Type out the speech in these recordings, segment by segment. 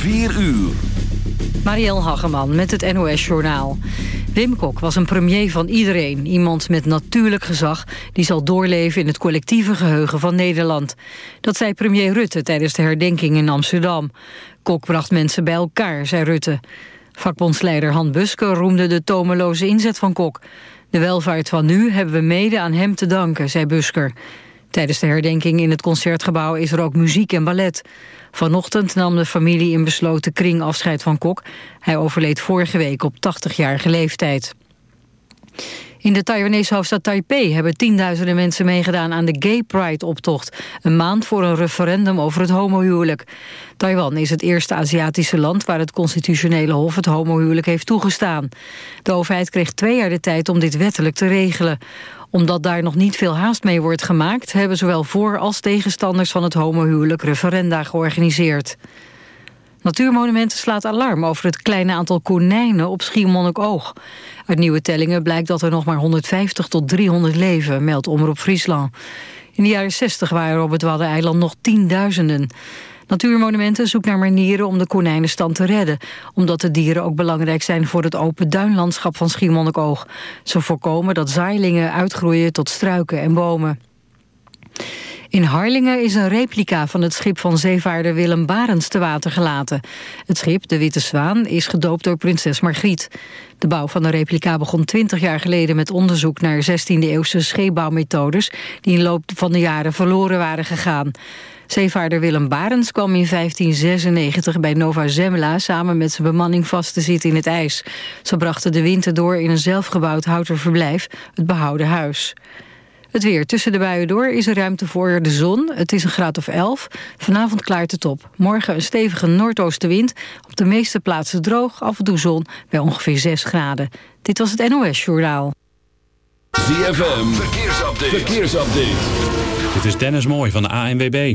4 uur. Marielle Hageman met het NOS Journaal. Wim Kok was een premier van iedereen. Iemand met natuurlijk gezag die zal doorleven in het collectieve geheugen van Nederland. Dat zei premier Rutte tijdens de herdenking in Amsterdam. Kok bracht mensen bij elkaar, zei Rutte. Vakbondsleider Han Buske roemde de tomeloze inzet van Kok. De welvaart van nu hebben we mede aan hem te danken, zei Busker. Tijdens de herdenking in het Concertgebouw is er ook muziek en ballet. Vanochtend nam de familie in besloten kring afscheid van Kok. Hij overleed vorige week op 80-jarige leeftijd. In de Taiwanese hoofdstad Taipei hebben tienduizenden mensen meegedaan aan de Gay Pride-optocht. Een maand voor een referendum over het homohuwelijk. Taiwan is het eerste Aziatische land waar het constitutionele hof het homohuwelijk heeft toegestaan. De overheid kreeg twee jaar de tijd om dit wettelijk te regelen omdat daar nog niet veel haast mee wordt gemaakt... hebben zowel voor- als tegenstanders van het homohuwelijk referenda georganiseerd. Natuurmonumenten slaat alarm over het kleine aantal konijnen op Schiermonnikoog. Uit nieuwe tellingen blijkt dat er nog maar 150 tot 300 leven, meldt Omroep Friesland. In de jaren 60 waren er op het Waddeneiland nog tienduizenden. Natuurmonumenten zoekt naar manieren om de konijnenstand te redden. Omdat de dieren ook belangrijk zijn voor het open duinlandschap van Schiermonnikoog. Ze voorkomen dat zaailingen uitgroeien tot struiken en bomen. In Harlingen is een replica van het schip van zeevaarder Willem Barens te water gelaten. Het schip, de Witte Zwaan, is gedoopt door prinses Margriet. De bouw van de replica begon 20 jaar geleden met onderzoek naar 16e-eeuwse scheepbouwmethodes... die in loop van de jaren verloren waren gegaan. Zeevaarder Willem Barens kwam in 1596 bij Nova Zembla samen met zijn bemanning vast te zitten in het ijs. Ze brachten de winter door in een zelfgebouwd houten verblijf, het behouden huis. Het weer. Tussen de buien door is er ruimte voor de zon. Het is een graad of 11. Vanavond klaart het op. Morgen een stevige noordoostenwind. Op de meeste plaatsen droog, af en toe zon bij ongeveer 6 graden. Dit was het NOS Journaal. ZFM. Verkeersupdate. Verkeersupdate. Dit is Dennis Mooi van de ANWB.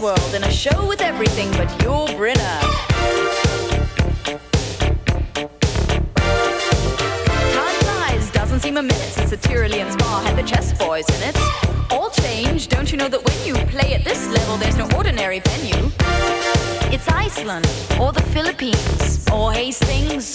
World in a show with everything but your Brinner. Time flies, doesn't seem a minute since the Tyrolean Spa had the chess boys in it. All change, don't you know that when you play at this level, there's no ordinary venue? It's Iceland, or the Philippines, or Hastings,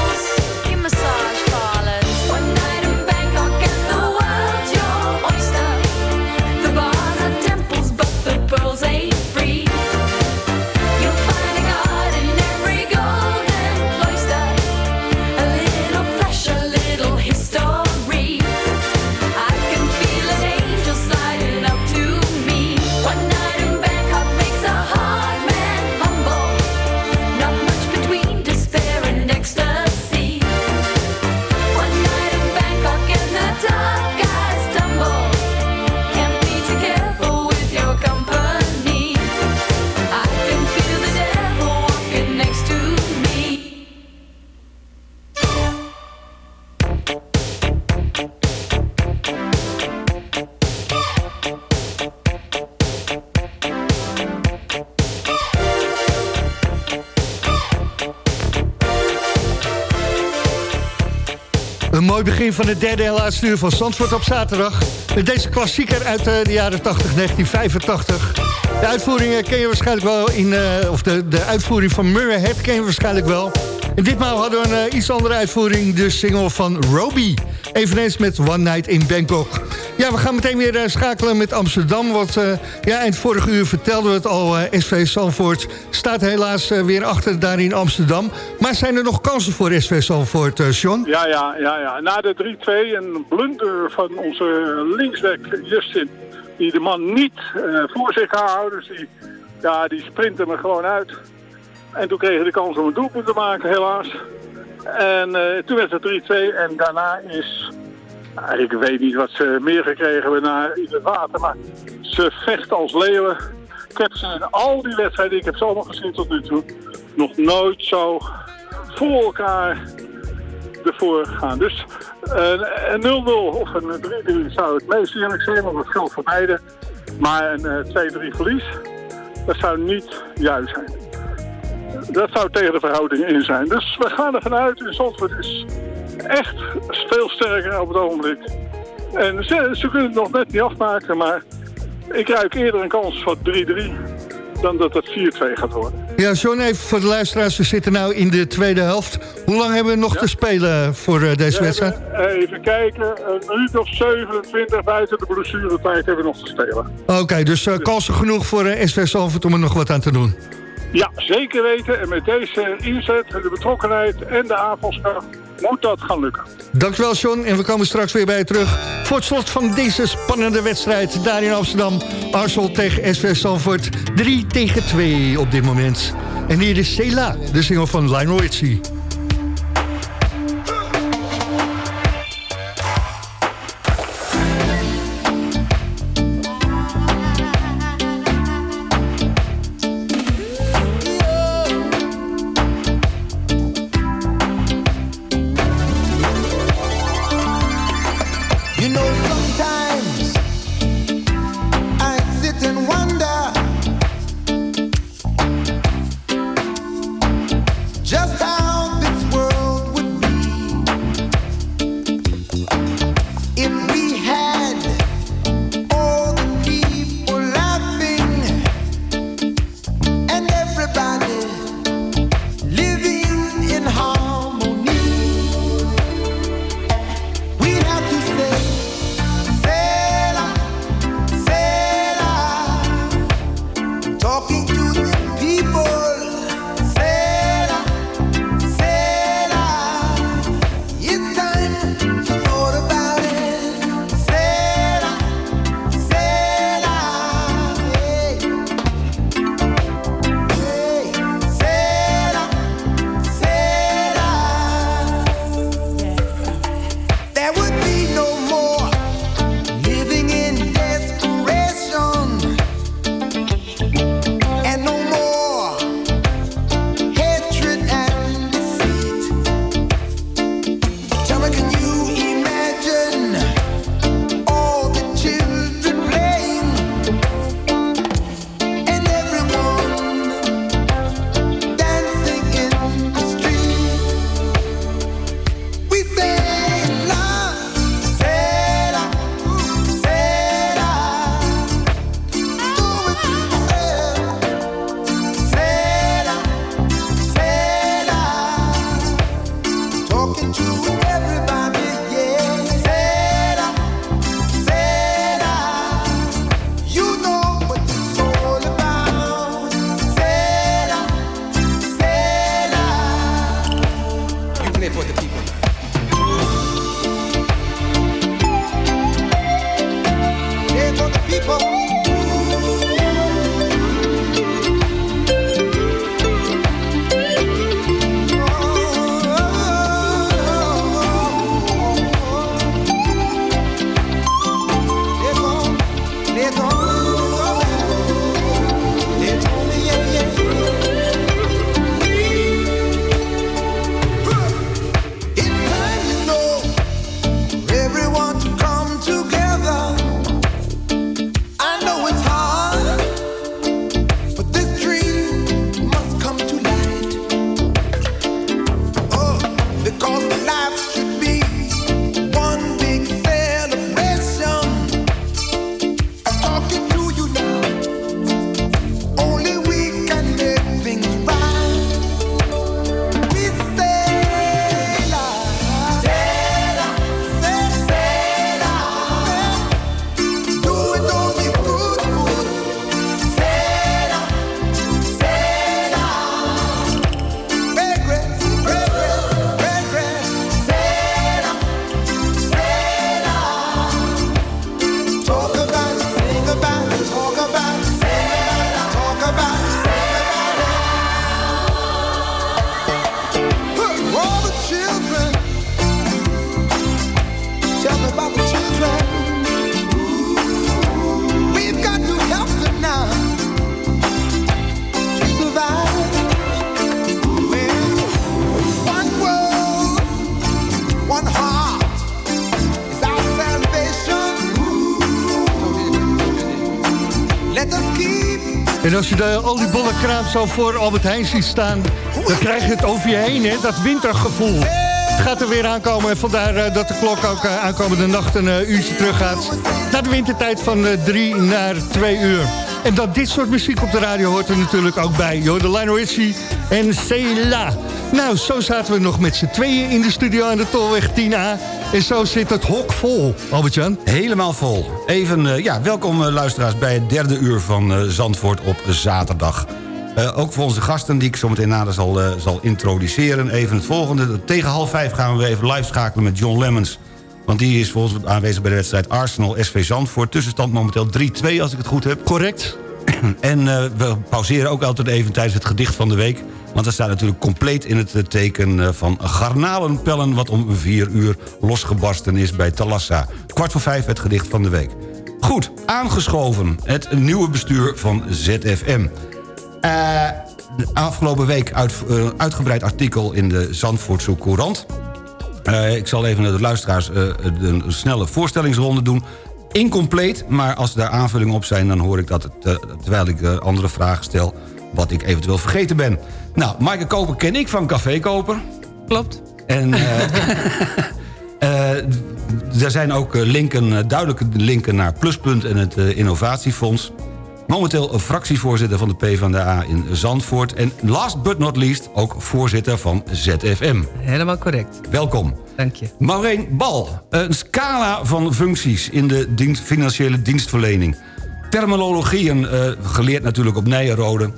begin van het derde en laatste uur van Zandvoort op zaterdag. Met deze klassieker uit eh, de jaren 80, 1985. De uitvoering ken je waarschijnlijk wel in... eh, of de, de uitvoering van Murray Head ken je waarschijnlijk wel. En ditmaal hadden we een eh, iets andere uitvoering. De single van Roby. Eveneens met One Night in Bangkok. Ja, we gaan meteen weer eh, schakelen met Amsterdam. Want eh, ja, eind vorige uur vertelden we het al. eh, SV Zandvoort staat helaas weer achter daar in Amsterdam. Maar zijn er nog kansen voor SV Zandvoort, John? Ja, ja, ja, ja. Na de 3-2 een blunder van onze linksback Justin. Die de man niet voor zich gaat houden. Dus die, ja, die sprint er gewoon uit. En toen kregen de kans om een doelpunt te maken, helaas. En toen werd het 3-2 en daarna is... nou, ik weet niet wat ze meer gekregen hebben na in het water, maar ze vechten als leeuwen. Ik heb ze in al die wedstrijden, ik heb ze allemaal gezien tot nu toe, nog nooit zo voor elkaar ervoor gaan. Dus eh, een 0-0 of een 3-3 zou het meest eerlijk zijn, want dat geldt voor beide. Maar een eh, 2-3 verlies, dat zou niet juist zijn. Dat zou tegen de verhouding in zijn. Dus we gaan ervan uit, en Zandvoort is echt veel sterker op het ogenblik. En ze, ze kunnen het nog net niet afmaken, maar ik ruik eerder een kans van 3-3 dan dat het 4-2 gaat worden. Ja, John, even voor de luisteraars. We zitten nu in de tweede helft. Hoe lang hebben we nog te spelen voor eh, deze We wedstrijd? hebben, eh, even kijken, een minuut of 27 buiten de blessuretijd hebben we nog te spelen. Oké, dus eh, kansen genoeg voor eh, SV om er nog wat aan te doen. Ja, zeker weten. En met deze inzet, de betrokkenheid en de aanvalskracht moet dat gaan lukken. Dankjewel, John. En we komen straks weer bij je terug... voor het slot van deze spannende wedstrijd daar in Amsterdam. Arsenal tegen SV Zandvoort. 3 tegen 2 op dit moment. En hier is Cela, de single van Lionel Richie. Als je de oliebollenkraam zo voor Albert Heijn ziet staan... dan krijg je het over je heen, hè, dat wintergevoel. Het gaat er weer aankomen en vandaar eh, dat de klok ook eh, aankomende nacht een eh, uurtje terug gaat. Naar de wintertijd van eh, drie naar twee uur. En dat dit soort muziek op de radio hoort er natuurlijk ook bij. Yo, de Lionel en Cela. Nou, zo zaten we nog met z'n tweeën in de studio aan de Tolweg 10A. En zo zit het hok vol, Albert-Jan. Helemaal vol. Even, eh, ja, welkom eh, luisteraars bij het derde uur van eh, Zandvoort op zaterdag. Ook voor onze gasten die ik zo meteen nader zal, zal introduceren. Even het volgende. Tegen half vijf gaan we even live schakelen met John Lemmens. Want die is voor ons aanwezig bij de wedstrijd Arsenal-SV Zandvoort. Tussenstand momenteel 3-2 als ik het goed heb. Correct. En we pauzeren ook altijd even tijdens het gedicht van de week. Want dat staat natuurlijk compleet in het teken eh, van garnalenpellen... wat om vier uur losgebarsten is bij Talassa. Kwart voor vijf het gedicht van de week. Goed, aangeschoven het nieuwe bestuur van ZFM. Eh, afgelopen week uit, eh, uitgebreid artikel in de Zandvoortse Courant. Ik zal even de luisteraars een snelle voorstellingsronde doen. Incompleet, maar als er daar aanvullingen op zijn... dan hoor ik dat, terwijl ik andere vragen stel... wat ik eventueel vergeten ben. Nou, Maaike Koper ken ik van Café Koper. Klopt. En eh, eh, er zijn ook eh, linken, duidelijke linken naar Pluspunt en het Innovatiefonds. Momenteel fractievoorzitter van de PvdA in Zandvoort. En last but not least ook voorzitter van ZFM. Helemaal correct. Welkom. Dank je. Maureen Bal, een scala van functies in de dienst, financiële dienstverlening. Terminologieën, eh, geleerd natuurlijk op Nijenrode.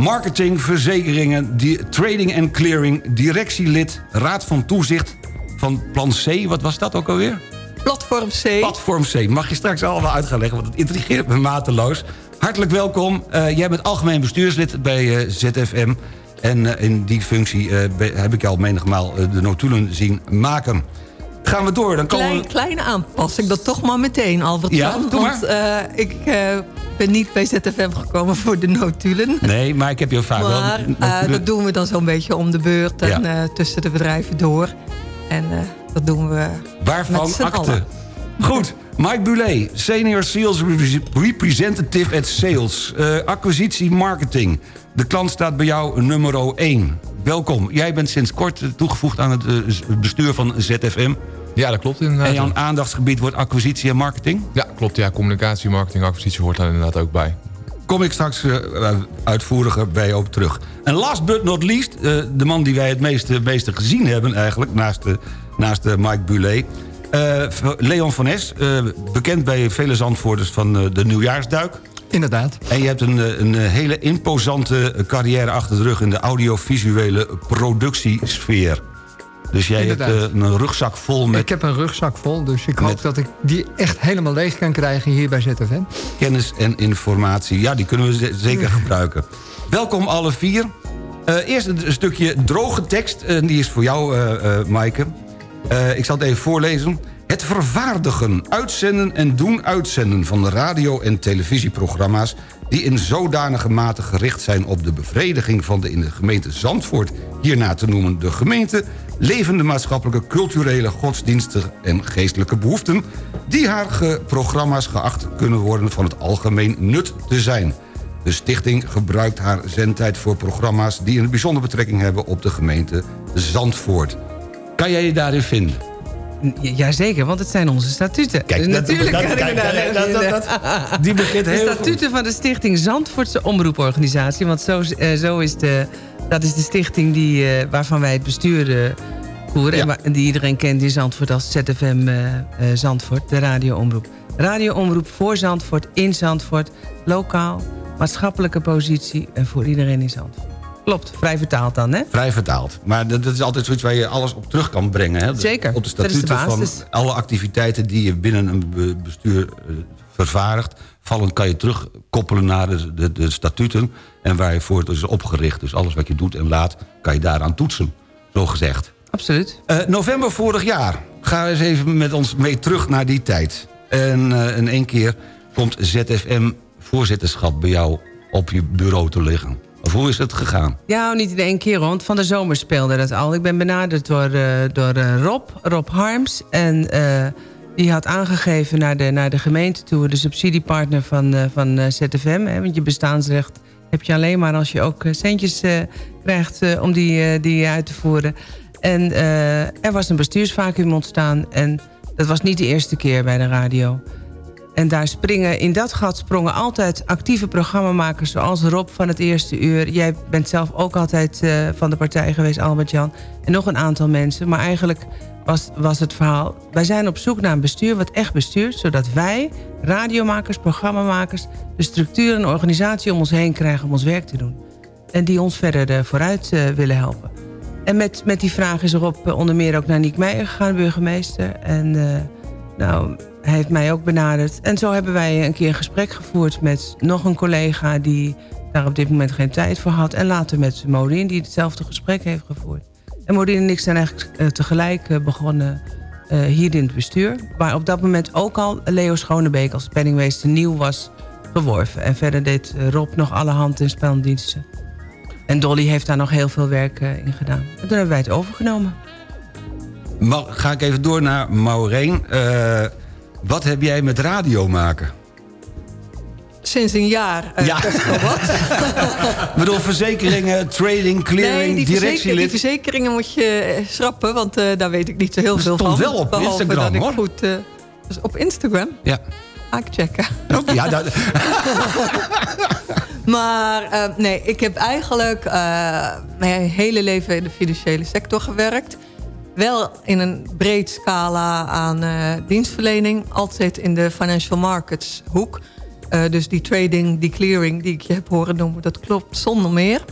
Marketing, verzekeringen, die, trading en clearing, directielid, raad van toezicht van plan C. Wat was dat ook alweer? Platform C. Platform C. Mag je straks allemaal uit gaan leggen, want het intrigeert me mateloos. Hartelijk welkom. Eh, jij bent algemeen bestuurslid bij eh, ZFM. En eh, in die functie heb ik jou menigmaal de notulen zien maken. Gaan we door, dan komen Klein, we... kleine aanpassing, dat toch maar meteen, Albert. Ja, Jan, doe Want eh, ik eh, ben niet bij ZFM gekomen voor de notulen. Nee, maar ik heb je vaak wel... Maar eh, dat doen we dan zo'n beetje om de beurt en Ja. tussen de bedrijven door. En dat doen we Waarvan akte? Goed, Mike Bulet, Senior Sales Re- Representative at Sales. acquisitie Marketing. De klant staat bij jou nummer 1. Welkom. Jij bent sinds kort toegevoegd aan het eh, bestuur van ZFM. Ja, dat klopt inderdaad. En jouw aandachtsgebied wordt acquisitie en marketing? Ja, klopt. Ja, communicatie, marketing, acquisitie hoort daar inderdaad ook bij. Kom ik straks eh, uitvoeriger bij je op terug. En last but not least, eh, de man die wij het meeste, meeste gezien hebben eigenlijk... naast de, naast Mike Bulet. Eh, Leon van Es, bekend bij vele zandvoorters van de nieuwjaarsduik. Inderdaad. En je hebt een, eh, een hele imposante carrière achter de rug... in de audiovisuele productiesfeer. Dus jij Inderdaad. hebt eh, een rugzak vol met Ik heb een rugzak vol, dus ik hoop dat ik die echt helemaal leeg kan krijgen hier bij ZFM. kennis en informatie. Ja, die kunnen we ze- zeker gebruiken. Welkom alle vier. Eh, eerst een, stukje droge tekst. En die is voor jou, eh eh Maaike. Eh, ik zal het even voorlezen. Het vervaardigen, uitzenden en doen uitzenden... van de radio- en televisieprogramma's... die in zodanige mate gericht zijn op de bevrediging... van de in de gemeente Zandvoort hierna te noemen de gemeente... levende maatschappelijke, culturele, godsdienstige en geestelijke behoeften... die haar programma's geacht kunnen worden van het algemeen nut te zijn... De stichting gebruikt haar zendtijd voor programma's... die een bijzondere betrekking hebben op de gemeente Zandvoort. Kan jij je daarin vinden? Jazeker, want het zijn onze statuten. Kijk, Dus dat- natuurlijk dat- kan dat- dat- die begint heel De goed. statuten van de stichting Zandvoortse Omroeporganisatie. Want zo, is- eh, zo is de, dat is de stichting die, eh, waarvan wij het bestuur voeren. En, waar- die iedereen kent in Zandvoort als ZFM eh, Zandvoort, de radioomroep. Radioomroep voor Zandvoort, in Zandvoort, lokaal, maatschappelijke positie en voor iedereen in Zandvoort. Klopt, vrij vertaald dan, hè? Vrij vertaald. Maar dat, dat is altijd zoiets waar je alles op terug kan brengen. Hè? Zeker, Op de dat is de statuten van alle activiteiten die je binnen een be- bestuur eh, vervaardigt... vallen kan je terugkoppelen naar de, de, de statuten... en waar je voor het is opgericht. Dus alles wat je doet en laat, kan je daaraan toetsen. Zo gezegd. Absoluut. Eh, november vorig jaar. Ga eens even met ons mee terug naar die tijd. En eh, in één keer komt ZFM-voorzitterschap bij jou op je bureau te liggen. Of hoe is het gegaan? Ja, niet in één keer, want van de zomer speelde dat al. Ik ben benaderd door, eh, door eh, Rob, Rob Harms. En eh, die had aangegeven naar de, naar de gemeente toe... de subsidiepartner van, van ZFM. Hè, want je bestaansrecht heb je alleen maar als je ook centjes krijgt... om die, die uit te voeren. En er was een bestuursvacuum ontstaan. En dat was niet de eerste keer bij de radio. En daar springen, in dat gat sprongen altijd actieve programmamakers... zoals Rob van het Eerste Uur. Jij bent zelf ook altijd eh, van de partij geweest, Albert-Jan. En nog een aantal mensen. Maar eigenlijk was, was het verhaal... wij zijn op zoek naar een bestuur wat echt bestuurt... zodat wij, radiomakers, programmamakers... de structuur en organisatie om ons heen krijgen om ons werk te doen. En die ons verder eh, vooruit eh, willen helpen. En met, met die vraag is Rob onder meer ook naar Niek Meijer gegaan, burgemeester. En nou, hij heeft mij ook benaderd. En zo hebben wij een keer een gesprek gevoerd met nog een collega... die daar op dit moment geen tijd voor had. En later met Modin, die hetzelfde gesprek heeft gevoerd. En Modin en ik zijn eigenlijk eh, tegelijk eh, begonnen eh, hier in het bestuur. Waar op dat moment ook al Leo Schonebeek als penningmeester nieuw was geworven. En verder deed Rob nog alle hand- en speldiensten. En Dolly heeft daar nog heel veel werk in gedaan. En toen hebben wij het overgenomen. Ga ik even door naar Maureen. Wat heb jij met radio maken? Sinds een jaar eh, Ja. best wel wat. Ik bedoel, verzekeringen, trading, clearing, nee, die, directielid. die verzekeringen moet je eh, schrappen, want eh, daar weet ik niet zo heel Dat veel stond van. wel op Instagram, dat ik hoor. Goed, dus op Instagram? Ja. Ga ik checken. Ja, dat, Maar nee, ik heb eigenlijk mijn hele leven in de financiële sector gewerkt. Wel in een breed scala aan eh, dienstverlening. Altijd in de financial markets hoek. Eh, dus die trading, die clearing die ik je heb horen noemen, dat klopt zonder meer.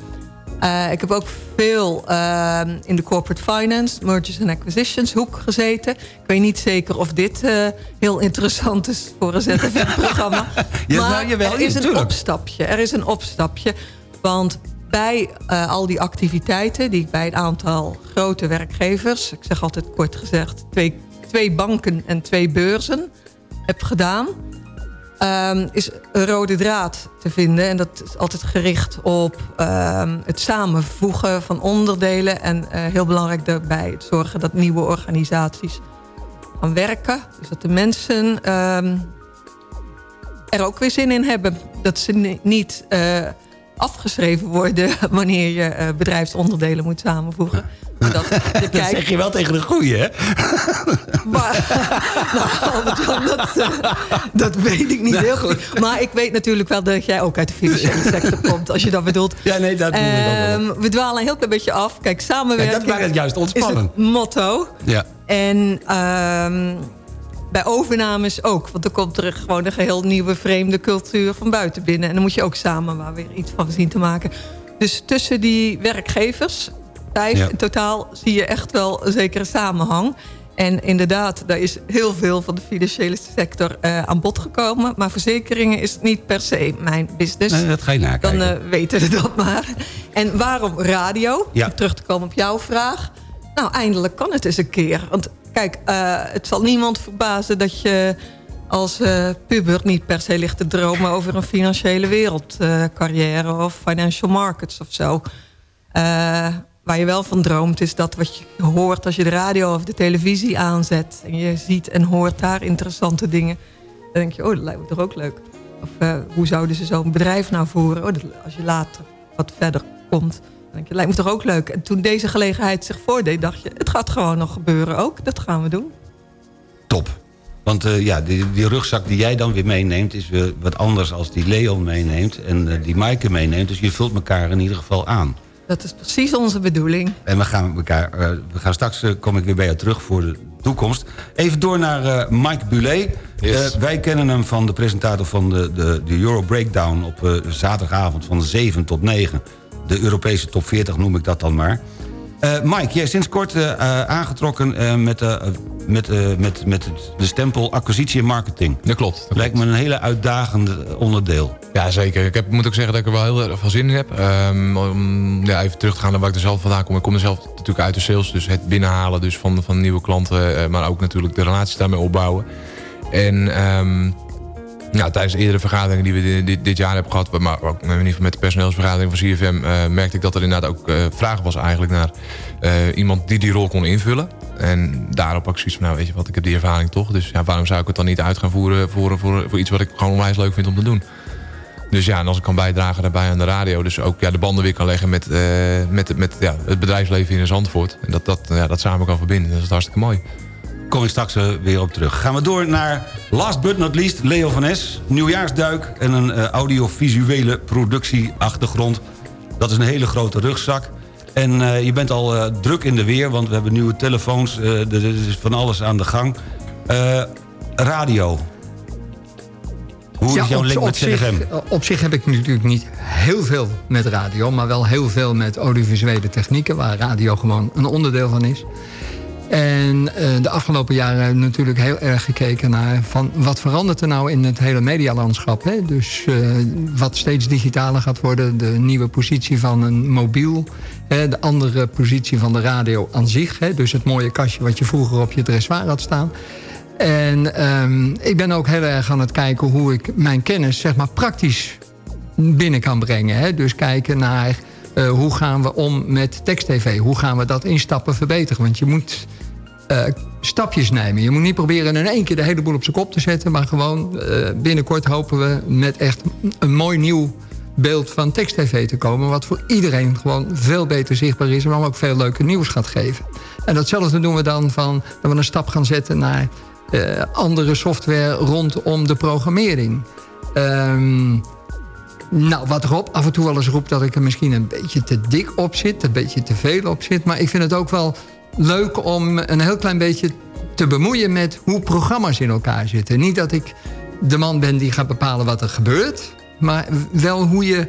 Eh, ik heb ook veel in de corporate finance, mergers and acquisitions hoek gezeten. Ik weet niet zeker of dit heel interessant is voor een ZFM-programma. Ja, maar nou, jawel, er is een tuurlijk. opstapje. Er is een opstapje. Want bij eh, al die activiteiten die ik bij een aantal grote werkgevers... ik zeg altijd kort gezegd, twee, twee banken en twee beurzen heb gedaan... ehm, is een rode draad te vinden. En dat is altijd gericht op ehm, het samenvoegen van onderdelen... en eh, heel belangrijk daarbij het zorgen dat nieuwe organisaties gaan werken. Dus dat de mensen ehm, er ook weer zin in hebben. Dat ze ni- niet eh, afgeschreven worden wanneer je eh, bedrijfsonderdelen moet samenvoegen. Dat, kijkt, zeg je wel tegen de goeie, hè? Maar, nou, dat, eh, dat weet ik niet heel goed. Maar ik weet natuurlijk wel dat jij ook uit de financiële sector komt. Als je dat bedoelt. Ja, nee, dat doen we dan wel. Ehm, we dwalen een heel klein beetje af. Kijk, samenwerking Ja, dat maakt het juist ontspannen. is het motto. Ja. En ehm, bij overnames ook. Want er komt er gewoon een geheel nieuwe vreemde cultuur van buiten binnen. En dan moet je ook samen maar weer iets van zien te maken. Dus tussen die werkgevers, vijf Ja. in totaal, zie je echt wel een zekere samenhang. En inderdaad, daar is heel veel van de financiële sector eh, aan bod gekomen. Maar verzekeringen is niet per se mijn business. Nee, dat ga je nakijken. Dan eh, weten we dat maar. En waarom radio? Ja. Om terug te komen op jouw vraag. Nou, eindelijk kan het eens een keer. Want kijk, eh, het zal niemand verbazen dat je als eh, puber niet per se ligt te dromen over een financiële wereldcarrière of financial markets of zo. Waar je wel van droomt is dat wat je hoort als je de radio of de televisie aanzet. En je ziet en hoort daar interessante dingen. Dan denk je, oh, dat lijkt me toch ook leuk. Of hoe zouden ze zo'n bedrijf nou voeren? Oh, als je later wat verder komt. Je, lijkt me toch ook leuk. En toen deze gelegenheid zich voordeed, dacht je... het gaat gewoon nog gebeuren ook. Dat gaan we doen. Top. Want eh, ja, die, die rugzak die jij dan weer meeneemt... is weer wat anders als die Leon meeneemt en eh, die Maaike meeneemt. Dus je vult elkaar in ieder geval aan. Dat is precies onze bedoeling. En we gaan, elkaar, eh, we gaan straks, kom ik weer bij jou terug voor de toekomst. Even door naar eh, Mike Bulet. Yes. Eh, wij kennen hem van de presentator van de, de, de Euro Breakdown... op eh, zaterdagavond van 7 tot 9. De Europese top 40 noem ik dat dan maar. Eh, Mike, jij is sinds kort eh, eh, aangetrokken eh, met, met, met, met de stempel acquisitie en marketing. Dat klopt. dat Lijkt me een hele uitdagende onderdeel. Ja, zeker. Ik heb, moet ook zeggen dat ik er wel heel erg veel zin in heb. Om ja, even terug te gaan naar waar ik er zelf vandaan kom. Ik kom er zelf natuurlijk uit de sales. Dus het binnenhalen dus van, van nieuwe klanten. maar ook natuurlijk de relaties daarmee opbouwen. En ehm, ja, tijdens eerdere vergaderingen die we dit, dit, jaar hebben gehad... maar ook in ieder geval met de personeelsvergadering van CFM... eh, merkte ik dat er inderdaad ook eh, vraag was eigenlijk naar eh, iemand die die rol kon invullen. En daarop ik zoiets van, nou weet je wat, ik heb die ervaring toch. Dus ja, waarom zou ik het dan niet uit gaan voeren voor, voor, voor iets wat ik gewoon onwijs leuk vind om te doen. Dus ja, en als ik kan bijdragen daarbij aan de radio... dus ook ja, de banden weer kan leggen met, met, met ja, het bedrijfsleven in Zandvoort... en dat dat, ja, dat samen kan verbinden, dat is hartstikke mooi. Kom ik straks eh, weer op terug. Gaan we door naar last but not least Leo van Es. Nieuwjaarsduik en een eh, audiovisuele productieachtergrond. Dat is een hele grote rugzak. En eh, je bent al druk in de weer, want we hebben nieuwe telefoons. er is van alles aan de gang. Radio. Hoe Ja, is jouw op- link met zich- ZFM? Op zich heb ik natuurlijk niet heel veel met radio... maar wel heel veel met audiovisuele technieken... waar radio gewoon een onderdeel van is. En eh, de afgelopen jaren natuurlijk heel erg gekeken naar... van wat verandert er nou in het hele medialandschap. Hè? Dus eh, wat steeds digitaler gaat worden. De nieuwe positie van een mobiel. Hè? De andere positie van de radio aan zich. Hè? Dus het mooie kastje wat je vroeger op je dressoir had staan. En ehm, ik ben ook heel erg aan het kijken hoe ik mijn kennis zeg maar, praktisch binnen kan brengen. Hè? Dus kijken naar eh, hoe gaan we om met tekst-tv. Hoe gaan we dat in stappen verbeteren. Want je moet eh, stapjes nemen. Je moet niet proberen in één keer de hele boel op zijn kop te zetten. Maar gewoon eh, binnenkort hopen we met echt een mooi nieuw beeld van tekst-tv te komen. Wat voor iedereen gewoon veel beter zichtbaar is. Maar ook veel leuker nieuws gaat geven. En datzelfde doen we dan van dat we een stap gaan zetten naar eh, andere software rondom de programmering. Ehm, nou, wat Rob af en toe wel eens roept... dat ik er misschien een beetje te dik op zit. Een beetje te veel op zit. Maar ik vind het ook wel leuk om een heel klein beetje te bemoeien... met hoe programma's in elkaar zitten. Niet dat ik de man ben die gaat bepalen wat er gebeurt... maar wel hoe je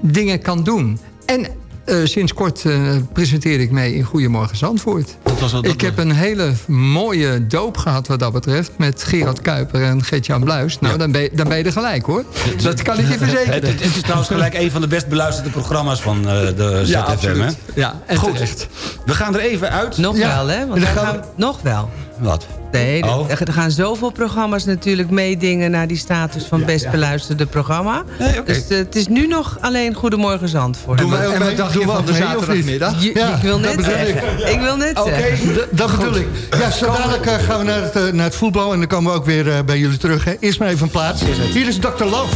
dingen kan doen. En eh, sinds kort eh, presenteer ik mee in Goedemorgen Zandvoort. Dat was, dat Ik heb een hele mooie doop gehad wat dat betreft... met Gerard Kuiper en Gert-Jan Bluis. Nou, dan, ben je, dan ben je er gelijk, hoor. Dat kan ik je verzekeren. Het, het, het is trouwens gelijk een van de best beluisterde programma's van eh, de Ja, ZFM. Hè? absoluut. Ja, en Goed, terecht. we gaan er even uit. Nog Ja, wel, hè? Want dan gaan gaan, nog wel. Wat? Nee, Oh. er gaan zoveel programma's natuurlijk meedingen... naar die status van best beluisterde programma. Nee, oké. Dus eh, het is nu nog alleen Goedemorgen Zandvoort. Doen we En dacht je van de zaterdagmiddag? je- Ja, ik wil net zeggen. Ik wil net zeggen. D- dat bedoel ik. Ja, zo dadelijk eh, gaan we naar het, eh, naar het voetbal... en dan komen we ook weer bij jullie terug. Hè. Eerst maar even een plaats. Hier is Dr. Love.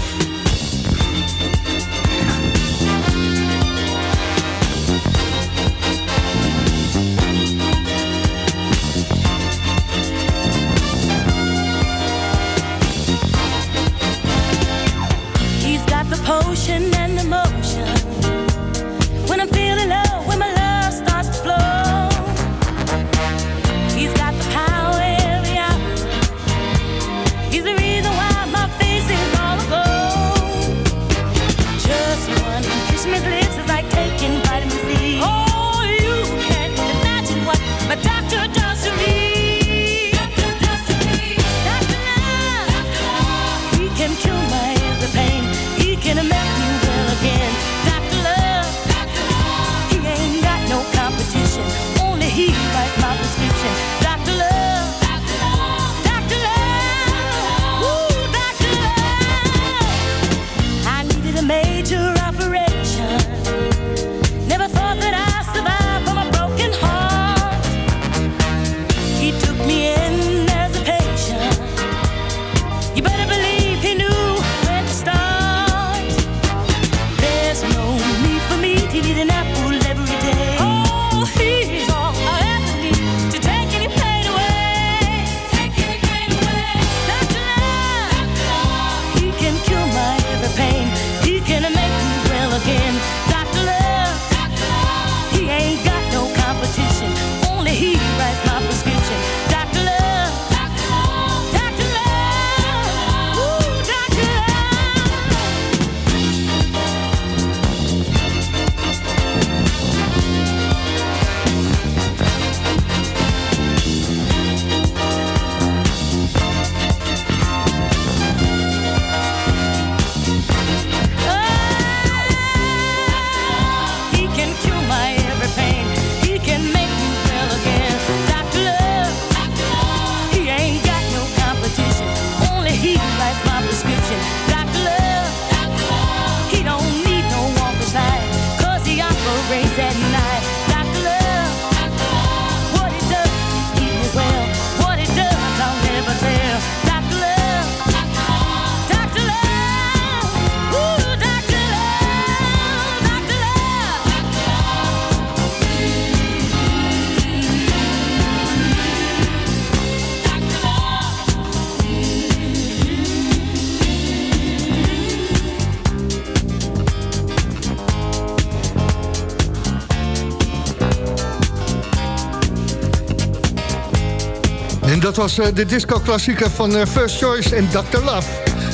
Dat was eh, de disco-klassieker van eh, First Choice en Dr. Love.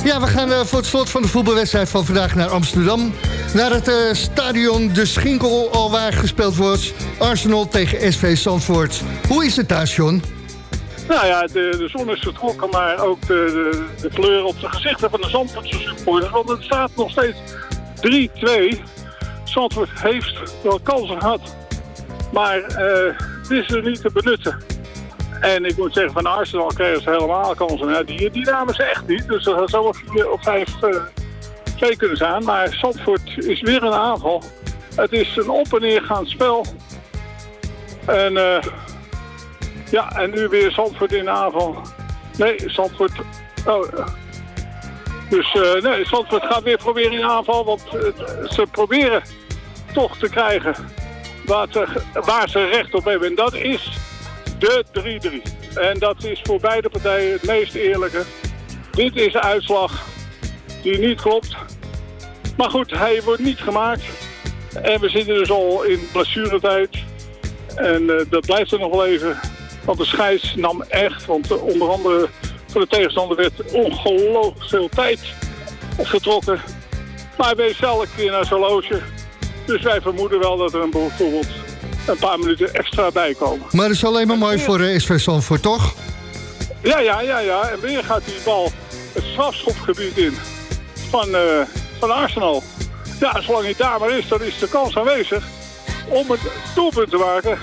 Ja, we gaan eh, voor het slot van de voetbalwedstrijd van vandaag naar Amsterdam. Naar het stadion De Schinkel, al waar gespeeld wordt. Arsenal tegen SV Zandvoort. Hoe is het daar, John? Nou ja, de, zon is vertrokken, maar ook de, de, kleur op de gezichten van de Zandvoortse supporters. Want het staat nog steeds 3-2. Zandvoort heeft wel kansen gehad, maar het is er niet te benutten. En ik moet zeggen, van Arsenal kregen ze helemaal kansen. Ja, die, die namen ze echt niet, dus dat zou wel 4 of 5 2 kunnen zijn. Maar Zandvoort is weer een aanval. Het is een op- en neergaand spel. En eh, ja, en nu weer Zandvoort in de aanval. Nee, Zandvoort... Oh, eh. dus nee, Zandvoort gaat weer proberen in aanval, want ze proberen toch te krijgen waar ze recht op hebben. En dat is de 3-3. En dat is voor beide partijen het meest eerlijke. Dit is de uitslag die niet klopt. Maar goed, hij wordt niet gemaakt. En we zitten dus al in blessuretijd. En eh, dat blijft er nog wel even. Want de scheids nam echt, want eh, onder andere voor de tegenstander werd ongelooflijk veel tijd getrokken. Maar hij wees elke keer naar zijn loge. Dus wij vermoeden wel dat er een, bijvoorbeeld een paar minuten extra bij komen. Maar dat is alleen maar mooi voor eh, SV Zandvoort, toch? Ja, ja, ja, ja. En weer gaat die bal het strafschopgebied in van, eh, van Arsenal. Ja, zolang hij daar maar is, dan is de kans aanwezig om het doelpunt te maken.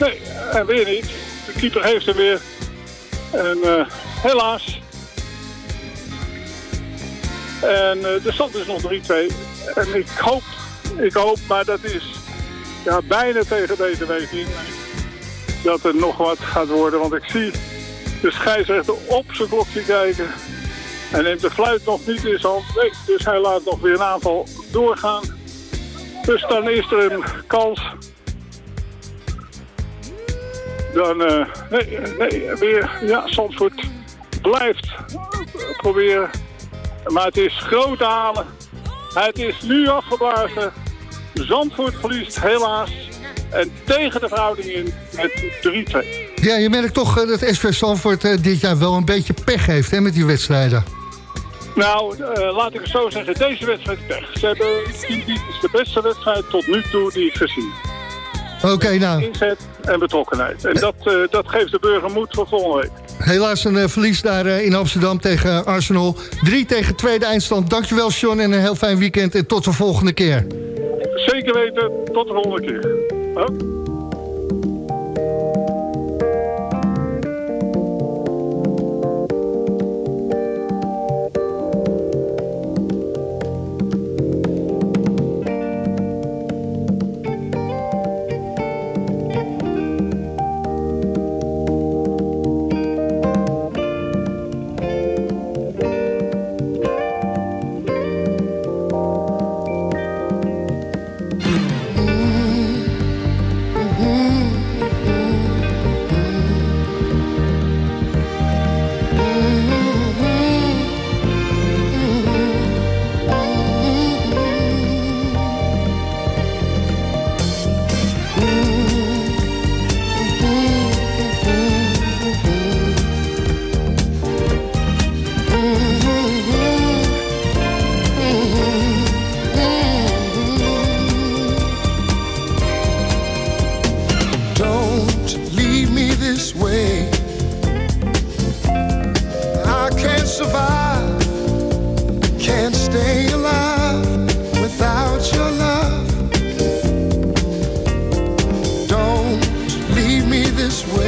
Nee, en weer niet. De keeper heeft hem weer. En eh, helaas. En de stand is nog 3-2. En ik hoop, ik hoop, maar dat is ja, bijna tegen beter weten dat er nog wat gaat worden. Want ik zie de scheidsrechter op zijn klokje kijken. Hij neemt de fluit nog niet in zijn hand. Nee, dus hij laat nog weer een aanval doorgaan. Dus dan is er een kans. Dan, eh, nee, nee, weer, ja, Zandvoort blijft proberen. Maar het is groot halen. Het is nu afgeblazen. Zandvoort verliest helaas. En tegen de verhouding in met 3-2. Ja, je merkt toch eh, dat SV Zandvoort eh, dit jaar wel een beetje pech heeft hè, met die wedstrijden. Nou, eh, laat ik het zo zeggen. Deze wedstrijd pech. Ze hebben, dit is de beste wedstrijd tot nu toe die ik gezien. Oké, nou, Inzet en betrokkenheid. En dat, dat geeft de burger moed voor volgende week. Helaas een eh, verlies daar eh, in Amsterdam tegen Arsenal. 3 tegen tweede eindstand. Dankjewel, John, en een heel fijn weekend. En tot de volgende keer. Zeker weten, tot de volgende keer. Oké. This.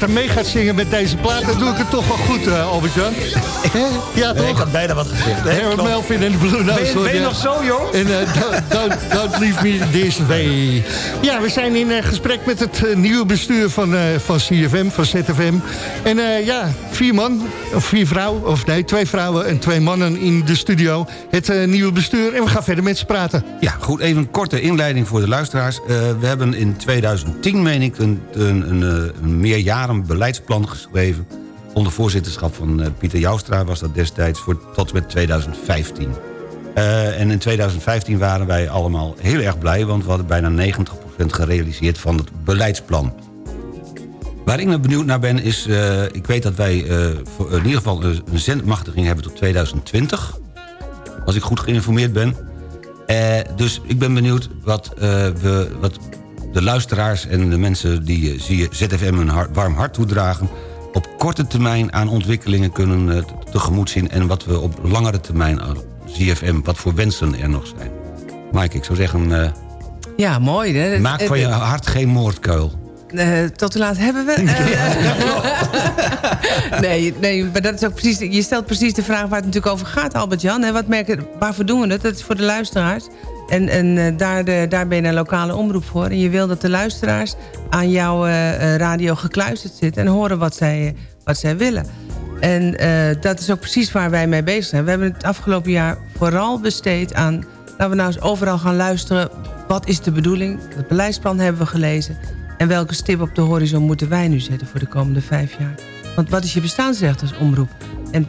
Voorzitter mee gaat zingen met deze plaat... dan doe ik het toch wel goed, eh, Albert-Jan. Ja, toch? ik had bijna wat gezegd. Nee, Harold. Melvin en de Blue Notes. Ben je- hoor ben je nog zo jong? En eh, don't, don't, don't leave me this way. Ja, we zijn in eh, gesprek met het nieuwe bestuur van, eh, van CFM, van ZFM. En eh, ja, vier man, of vier vrouwen, of nee, twee vrouwen en twee mannen in de studio. Het eh, nieuwe bestuur. En we gaan verder met ze praten. Ja, goed, even een korte inleiding voor de luisteraars. Eh, we hebben in 2010, meen ik, een, een, eh, een meerjaren beleidsplan geschreven... onder voorzitterschap van Pieter Joustra was dat destijds... Voor, tot met 2015. Eh, en in 2015 waren wij allemaal heel erg blij... want we hadden bijna 90% gerealiseerd van het beleidsplan. Waar ik nou benieuwd naar ben is... eh, ik weet dat wij eh, voor, in ieder geval een zendmachtiging hebben tot 2020... als ik goed geïnformeerd ben... Eh, dus ik ben benieuwd wat, we, wat de luisteraars en de mensen die zie- ZFM een hart- warm hart toedragen... op korte termijn aan ontwikkelingen kunnen te- tegemoet zien... en wat we op langere termijn aan ZFM, wat voor wensen er nog zijn. Mike, ik zou zeggen, eh, Ja, mooi. Hè? maak van je hart geen moordkuil. Eh, tot hoe laat hebben we? Eh, nee, nee, maar dat is ook precies. Je stelt precies de vraag waar het natuurlijk over gaat, Albert-Jan. Wat merken, waarvoor doen we het? Dat is voor de luisteraars. En, en daar, de, daar ben je een lokale omroep voor. En je wil dat de luisteraars aan jouw radio gekluisterd zitten... en horen wat zij, wat zij willen. En dat is ook precies waar wij mee bezig zijn. We hebben het afgelopen jaar vooral besteed aan... laten we nou eens overal gaan luisteren. Wat is de bedoeling? Het beleidsplan hebben we gelezen. En welke stip op de horizon moeten wij nu zetten voor de komende vijf jaar? Want wat is je bestaansrecht als omroep? En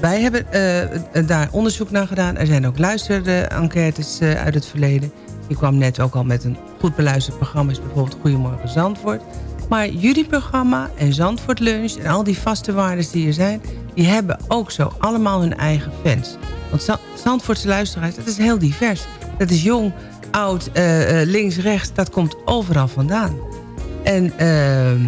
wij hebben eh, daar onderzoek naar gedaan. Er zijn ook luisterde-enquêtes eh, uit het verleden. Je kwam net ook al met een goed beluisterd programma... is bijvoorbeeld Goedemorgen Zandvoort. Maar jullie programma en Zandvoort Lunch... en al die vaste waarden die er zijn... die hebben ook zo allemaal hun eigen fans. Want Za- Zandvoortse luisteraars, dat is heel divers. Dat is jong, oud, eh, links, rechts. Dat komt overal vandaan. En ehm,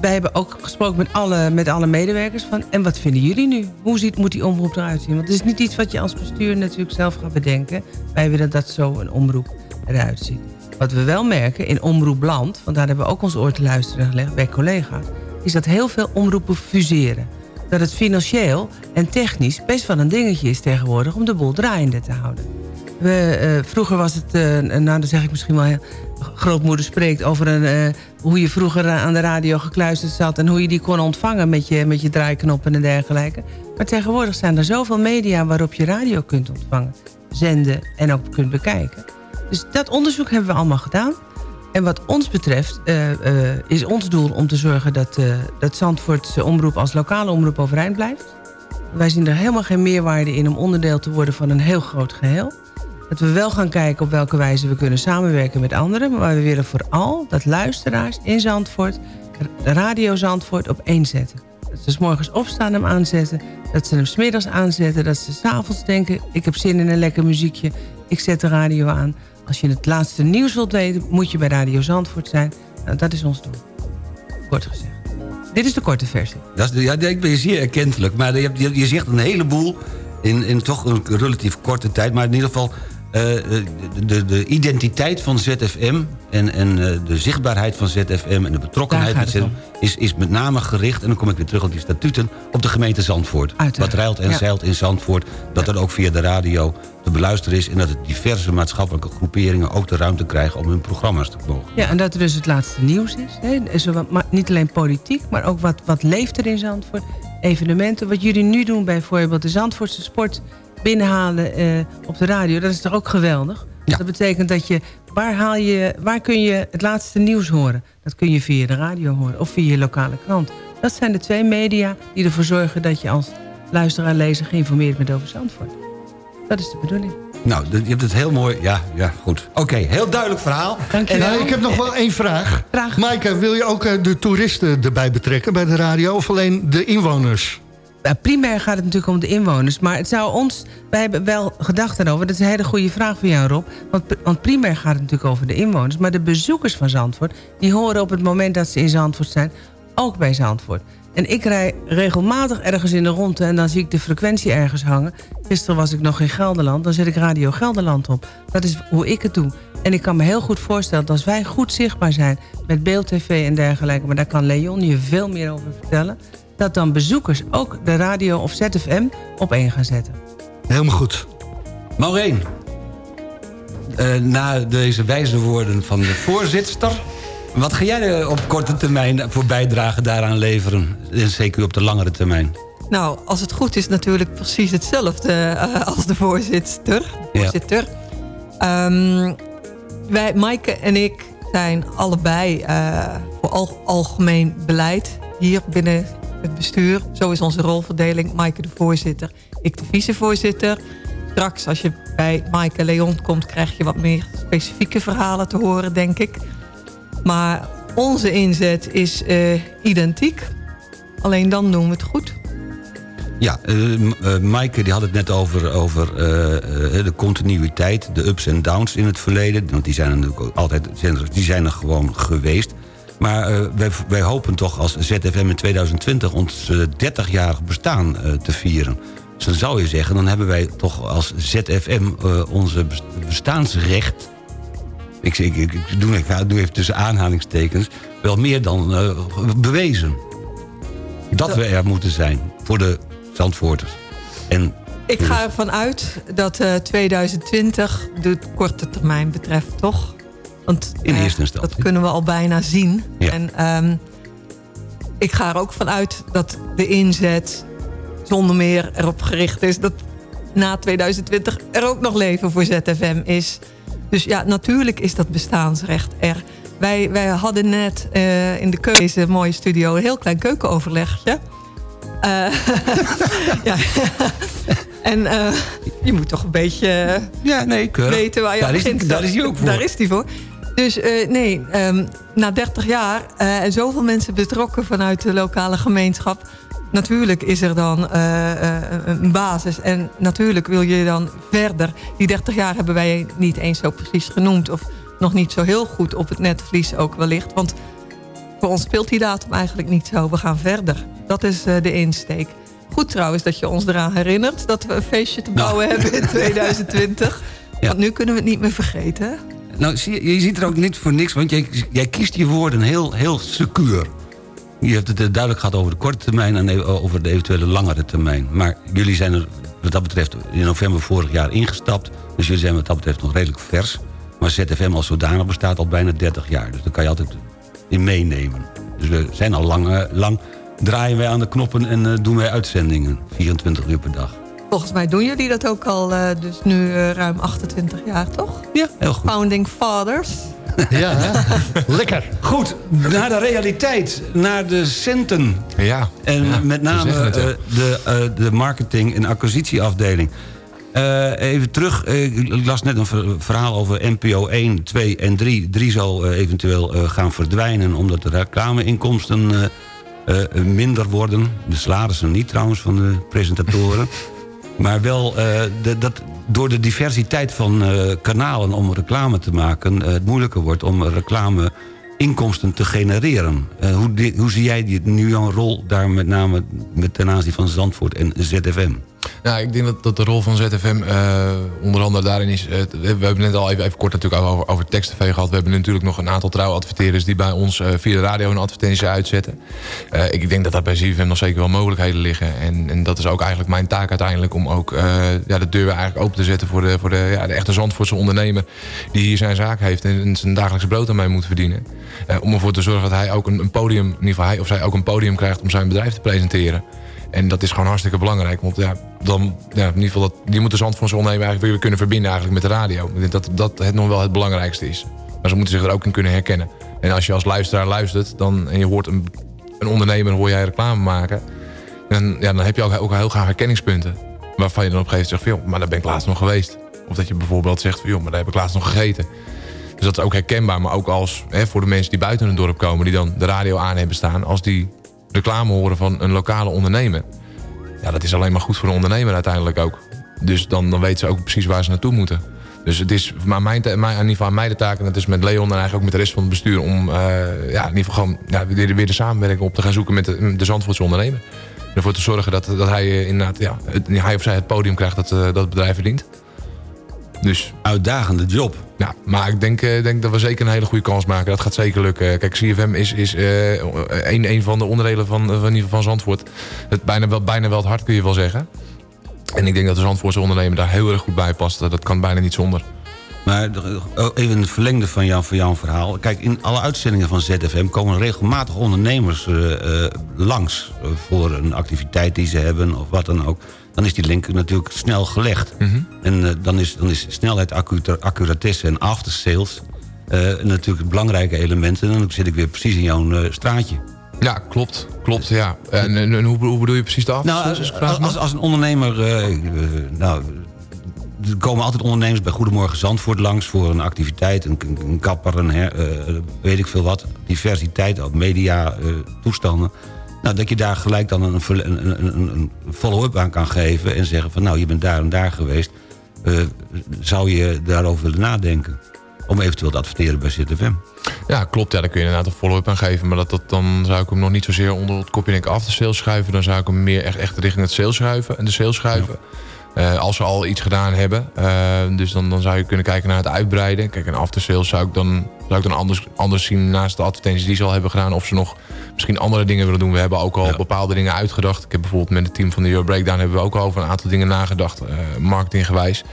wij hebben ook gesproken met alle, met alle medewerkers van... en wat vinden jullie nu? Hoe ziet, moet die omroep eruit zien? Want het is niet iets wat je als bestuur natuurlijk zelf gaat bedenken. Wij willen dat zo een omroep eruit ziet. Wat we wel merken in Omroepland... want daar hebben we ook ons oor te luisteren gelegd bij collega's... is dat heel veel omroepen fuseren. Dat het financieel en technisch best wel een dingetje is tegenwoordig... om de boel draaiende te houden. We, eh, vroeger was het, eh, nou dan zeg ik misschien wel... grootmoeder spreekt over een, eh, hoe je vroeger eh, aan de radio gekluisterd zat... en hoe je die kon ontvangen met je, met je draaiknoppen en dergelijke. Maar tegenwoordig zijn er zoveel media waarop je radio kunt ontvangen... zenden en ook kunt bekijken. Dus dat onderzoek hebben we allemaal gedaan. En wat ons betreft eh, is ons doel om te zorgen... dat, dat Zandvoortse omroep als lokale omroep overeind blijft. Wij zien er helemaal geen meerwaarde in om onderdeel te worden van een heel groot geheel. Dat we wel gaan kijken op welke wijze we kunnen samenwerken met anderen. Maar we willen vooral dat luisteraars in Zandvoort, Radio Zandvoort, op één zetten. Dat ze 's morgens opstaan hem aanzetten. Dat ze hem smiddags aanzetten. Dat ze s'avonds denken, ik heb zin in een lekker muziekje. Ik zet de radio aan. Als je het laatste nieuws wilt weten, moet je bij Radio Zandvoort zijn. Nou, dat is ons doel. Kort gezegd. Dit is de korte versie. Dat is, ja, ik ben zeer erkentelijk. Maar je, je, zegt een heleboel in, in toch een relatief korte tijd. Maar in ieder geval, de, de, de identiteit van ZFM en, en eh, de zichtbaarheid van ZFM... en de betrokkenheid met ZFM is, is met name gericht... en dan kom ik weer terug op die statuten... op de gemeente Zandvoort. Wat rijlt en ja. zeilt in Zandvoort. Dat er ook via de radio te beluisteren is... en dat het diverse maatschappelijke groeperingen ook de ruimte krijgen... om hun programma's te mogen. Ja, en dat er dus het laatste nieuws is. Hè? Zowel- maar niet alleen politiek, maar ook wat, wat leeft er in Zandvoort. Evenementen. Wat jullie nu doen bijvoorbeeld de Zandvoortse sport binnenhalen eh, op de radio. Dat is toch ook geweldig? Dat betekent dat je waar, haal je... waar kun je het laatste nieuws horen? Dat kun je via de radio horen of via je lokale krant. Dat zijn de twee media die ervoor zorgen dat je als luisteraar lezer geïnformeerd bent over Zandvoort. Dat is de bedoeling. Nou, je hebt het heel mooi... Ja, ja goed. Oké, heel duidelijk verhaal. Nou, ik heb nog wel één vraag. Maaike, wil je ook eh, de toeristen erbij betrekken bij de radio... of alleen de inwoners? Nou, primair gaat het natuurlijk om de inwoners. Maar het zou ons... Wij hebben wel gedacht daarover. Dat is een hele goede vraag van jou, Rob. Want, want primair gaat het natuurlijk over de inwoners. Maar de bezoekers van Zandvoort... die horen op het moment dat ze in Zandvoort zijn... ook bij Zandvoort. En ik rij regelmatig ergens in de ronde... en dan zie ik de frequentie ergens hangen. Gisteren was ik nog in Gelderland. Dan zet ik Radio Gelderland op. Dat is hoe ik het doe. En ik kan me heel goed voorstellen dat als wij goed zichtbaar zijn... met beeldtv en dergelijke... maar daar kan Leon je veel meer over vertellen... dat dan bezoekers ook de radio of ZFM op één gaan zetten. Helemaal goed. Maureen, eh, na deze wijze woorden van de voorzitter... wat ga jij op korte termijn voor bijdragen daaraan leveren? En zeker op de langere termijn. Nou, als het goed is natuurlijk precies hetzelfde eh, als de voorzitter. voorzitter. Ehm, wij, Maaike en ik zijn allebei eh, voor al- algemeen beleid hier binnen het bestuur. Zo is onze rolverdeling. Maaike de voorzitter, ik de vicevoorzitter. Straks als je bij Maaike Leon komt... krijg je wat meer specifieke verhalen te horen, denk ik. Maar onze inzet is eh, identiek. Alleen dan doen we het goed. Ja, eh eh, Maaike die had het net over, over de continuïteit, de ups en downs in het verleden. Want die zijn er natuurlijk altijd die zijn er gewoon geweest. Maar eh, wij, wij hopen toch als ZFM in 2020 ons eh, 30-jarig bestaan eh, te vieren. Dus dan zou je zeggen, dan hebben wij toch als ZFM eh, onze bes- bestaansrecht... Ik, ik, ik, ik doe, ik doe even tussen aanhalingstekens... wel meer dan eh, bewezen. Dat we er moeten zijn voor de Zandvoorters. En Ik ga ervan uit dat eh, 2020 de korte termijn betreft, toch? Want In eh, eerste instantie. dat kunnen we al bijna zien. Ja. En ehm, ik ga er ook van uit dat de inzet zonder meer erop gericht is... dat na 2020 er ook nog leven voor ZFM is. Dus ja, natuurlijk is dat bestaansrecht er. Wij, wij hadden net eh, in de keuken, deze mooie studio... een heel klein keukenoverlegje... Eh, ja. en je moet toch een beetje ja, nee, weten waar je Daar aan is die- begint. daar is hij ook voor. Daar is hij voor. Dus eh, nee, ehm, na 30 jaar eh, en zoveel mensen betrokken vanuit de lokale gemeenschap... natuurlijk is er dan eh, een basis. En natuurlijk wil je dan verder. Die 30 jaar hebben wij niet eens zo precies genoemd... of nog niet zo heel goed op het netvlies ook wellicht. Want voor ons speelt die datum eigenlijk niet zo. We gaan verder. Dat is de insteek. Goed trouwens dat je ons eraan herinnert... dat we een feestje te bouwen hebben in 2020. Want nu kunnen we het niet meer vergeten. Nou, je, ziet er ook niet voor niks, want jij, jij kiest je woorden heel, heel secuur. Je hebt het eh, duidelijk gehad over de korte termijn en over de eventuele langere termijn. Maar jullie zijn er wat dat betreft in november vorig jaar ingestapt. Dus jullie zijn wat dat betreft nog redelijk vers. Maar ZFM als zodanig bestaat al bijna 30 jaar. Dus daar kan je altijd in meenemen. Dus we zijn al lang, lang draaien wij aan de knoppen en eh, doen wij uitzendingen. 24 uur per dag. Volgens mij doen jullie dat ook al, eh, dus nu eh, ruim 28 jaar, toch? Ja, heel goed. Founding Fathers. Ja, lekker. Goed, naar de realiteit, naar de centen. Ja. En Ja, met name het, eh, de, eh, de marketing- en acquisitieafdeling. Eh, even terug, ik las net een ver- verhaal over NPO 1, 2 en 3. 3 zal eventueel eh, gaan verdwijnen omdat de reclameinkomsten eh, eh, minder worden. De salarissen niet trouwens van de presentatoren. Maar wel eh, de, dat door de diversiteit van eh, kanalen om reclame te maken... eh, het moeilijker wordt om reclameinkomsten te genereren. Hoe, hoe zie jij die, nu jouw rol daar met name met ten aanzien van Zandvoort en ZFM? Ja, ik denk dat, dat de rol van ZFM eh, onder andere daarin is... eh, we hebben net al even, kort natuurlijk over, over tekst-tv gehad. We hebben natuurlijk nog een aantal trouwadverteerders... die bij ons eh, via de radio een advertentie uitzetten. Ik denk dat daar bij ZFM nog zeker wel mogelijkheden liggen. En, en dat is ook eigenlijk mijn taak uiteindelijk... om ook ja, de deur eigenlijk open te zetten voor de, voor de, ja, de echte Zandvoortse ondernemer... die hier zijn zaak heeft en zijn dagelijkse brood aan mij moet verdienen. Om ervoor te zorgen dat hij ook een, een podium... in hij of zij ook een podium krijgt om zijn bedrijf te presenteren. En dat is gewoon hartstikke belangrijk. Want ja, dan, ja, in ieder geval, dat, die moeten Zandvoortse ondernemer eigenlijk weer kunnen verbinden eigenlijk met de radio. Ik denk dat dat het nog wel het belangrijkste is. Maar ze moeten zich er ook in kunnen herkennen. En als je als luisteraar luistert dan, en je hoort een, een ondernemer, hoor jij reclame maken. Dan, ja, dan heb je ook, ook heel graag herkenningspunten. Waarvan je dan op een gegeven moment zegt van, maar daar ben ik laatst nog geweest. Of dat je bijvoorbeeld zegt van, joh, maar daar heb ik laatst nog gegeten. Dus dat is ook herkenbaar. Maar ook als, hè, voor de mensen die buiten een dorp komen... die dan de radio aan hebben staan... als die reclame horen van een lokale ondernemer... ja, dat is alleen maar goed voor de ondernemer uiteindelijk ook. Dus dan, dan weten ze ook precies waar ze naartoe moeten. Dus het is maar mijn, mijn, in ieder geval aan mij de taak... en dat is met Leon en eigenlijk ook met de rest van het bestuur... om eh, ja, in ieder geval gewoon ja, weer, weer de samenwerking op te gaan zoeken... met de, de Zandvoortse ondernemer. Ervoor te zorgen dat, dat hij eh, inderdaad... Ja, hij of zij het podium krijgt dat, eh, dat het bedrijf verdient. Dus, Uitdagende job. ja, maar ik denk, eh, denk dat we zeker een hele goede kans maken. Dat gaat zeker lukken. Kijk, CFM is, is eh, een, een van de onderdelen van, van, in ieder geval van Zandvoort. Het bijna wel, bijna wel het hart kun je wel zeggen. En ik denk dat de Zandvoortse ondernemer daar heel erg goed bij past. Dat kan bijna niet zonder. Maar eh, even het verlengde van, jou, van jouw verhaal. Kijk, in alle uitzendingen van ZFM komen regelmatig ondernemers eh, eh, langs... voor een activiteit die ze hebben of wat dan ook. Dan is die link natuurlijk snel gelegd. En eh, dan, is, dan is snelheid, accu- accuratesse en aftersales... eh natuurlijk belangrijke elementen. En dan zit ik weer precies in jouw eh, straatje. Ja, klopt. Klopt, ja. En, en- en hoe, hoe bedoel je precies de af? Nou, als, als, als een ondernemer... nou, er komen altijd ondernemers bij Goedemorgen Zandvoort langs... voor een activiteit, een, een- kapper, een her, weet ik veel wat. Diversiteit, media, toestanden. Nou, dat je daar gelijk dan een, een, een, een- een follow-up aan kan geven... en zeggen van, nou, je bent daar en daar geweest. Eh, zou je daarover willen nadenken? Om eventueel te adverteren bij ZFM. Ja, klopt. Ja, daar kun je inderdaad een follow-up aan geven. Maar dat, dat, dan zou ik hem nog niet zozeer onder het kopje denk ik af de sales schuiven. Dan zou ik hem meer echt, echt richting het sales schuiven. En de sales schuiven. Eh, als ze al iets gedaan hebben. Eh, dus dan, dan zou je kunnen kijken naar het uitbreiden. Kijk, en after sales zou ik dan, zou ik dan anders, anders zien naast de advertenties die ze al hebben gedaan. Of ze nog misschien andere dingen willen doen. We hebben ook al bepaalde dingen uitgedacht. Ik heb bijvoorbeeld met het team van de Euro Breakdown hebben we ook al over een aantal dingen nagedacht. eh marketinggewijs.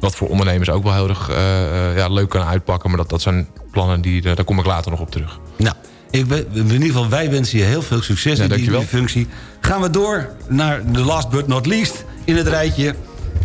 Wat voor ondernemers ook wel heel erg eh, eh, ja, leuk kan uitpakken. Maar dat, dat zijn plannen, die, daar kom ik later nog op terug. Nou, ik ben, in ieder geval, wij wensen je heel veel succes Ja, in die, dankjewel. die functie. Gaan we door naar de last but not least in het rijtje.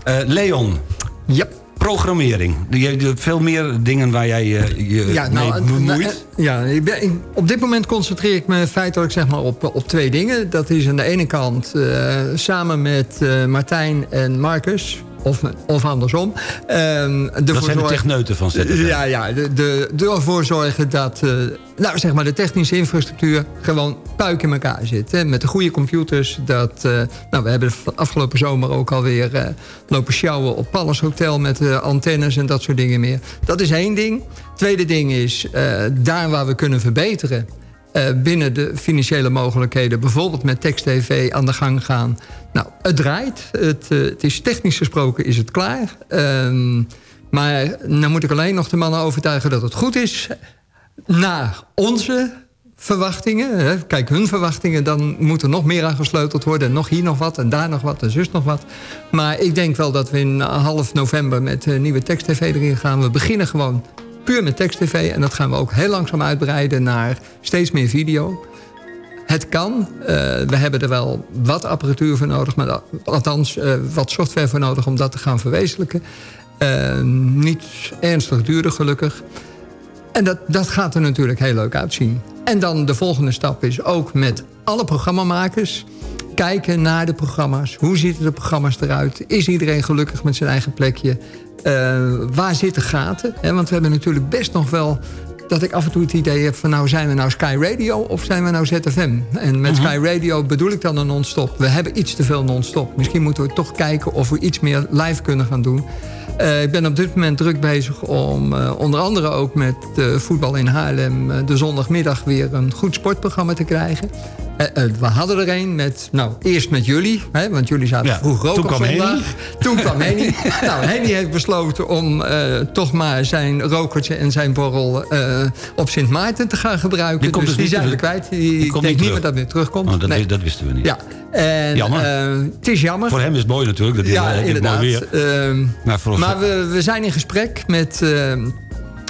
Eh, Leon. Ja. Programmering. Je hebt veel meer dingen waar jij je, je Ja, mee nou, bemoeit. eh, ja, ik ben, ik- op dit moment concentreer ik me feitelijk zeg maar, op, op twee dingen. Dat is aan de ene kant eh, samen met eh, Martijn en Marcus... Of, of andersom. ehm, Dat zijn de techneuten van ZFM. Ja, ja de, de, ervoor zorgen dat eh, nou, zeg maar de technische infrastructuur gewoon puik in elkaar zit. Hè, met de goede computers. Dat, eh, nou, we hebben de afgelopen zomer ook alweer eh, lopen sjouwen op Palace Hotel... met antennes en dat soort dingen meer. Dat is één ding. Tweede ding is, daar waar we kunnen verbeteren... eh, binnen de financiële mogelijkheden, bijvoorbeeld met tekst-tv aan de gang gaan. Nou, het draait. Het, eh, het is technisch gesproken is het klaar. Ehm, maar dan moet ik alleen nog de mannen overtuigen dat het goed is. Naar onze verwachtingen. Hè. Kijk, hun verwachtingen, dan moet er nog meer aan gesleuteld worden. En nog hier nog wat en daar nog wat en zus nog wat. Maar ik denk wel dat we in half november met eh, nieuwe tekst-tv erin gaan. We beginnen gewoon puur met tekst-tv. En dat gaan we ook heel langzaam uitbreiden naar steeds meer video. Het kan. Eh, we hebben er wel wat apparatuur voor nodig. Maar althans, eh, wat software voor nodig om dat te gaan verwezenlijken. Eh, niet ernstig duurder gelukkig. En dat, dat gaat er natuurlijk heel leuk uitzien. En dan de volgende stap is ook met alle programmamakers... kijken naar de programma's. Hoe zieten de programma's eruit? Is iedereen gelukkig met zijn eigen plekje? Eh, waar zitten gaten? Hè, want we hebben natuurlijk best nog wel... dat ik af en toe het idee heb van... nou zijn we nou Sky Radio of zijn we nou ZFM? En met Sky Radio bedoel ik dan een non-stop. We hebben iets te veel non-stop. Misschien moeten we toch kijken of we iets meer live kunnen gaan doen... Eh, ik ben op dit moment druk bezig om eh, onder andere ook met voetbal in Haarlem... de zondagmiddag weer een goed sportprogramma te krijgen. Eh, eh, we hadden er een met, nou, eerst met jullie, hè, want jullie zaten Ja, vroeger ook toen op kwam zondag. Henny. Toen kwam Henny. nou, Henny heeft besloten om eh, toch maar zijn rokertje en zijn borrel op Sint Maarten te gaan gebruiken. Die komt dus dus die zijn we kwijt. Die, Die ik komt denk niet niet meer dat weer terugkomt. Oh, dat, Nee. dat wisten we niet. Ja. En, Jammer. het is jammer. Voor hem is het mooi natuurlijk. Dat hij Ja, inderdaad. mooi weer. Ehm, Maar maar we, we zijn in gesprek met, ehm,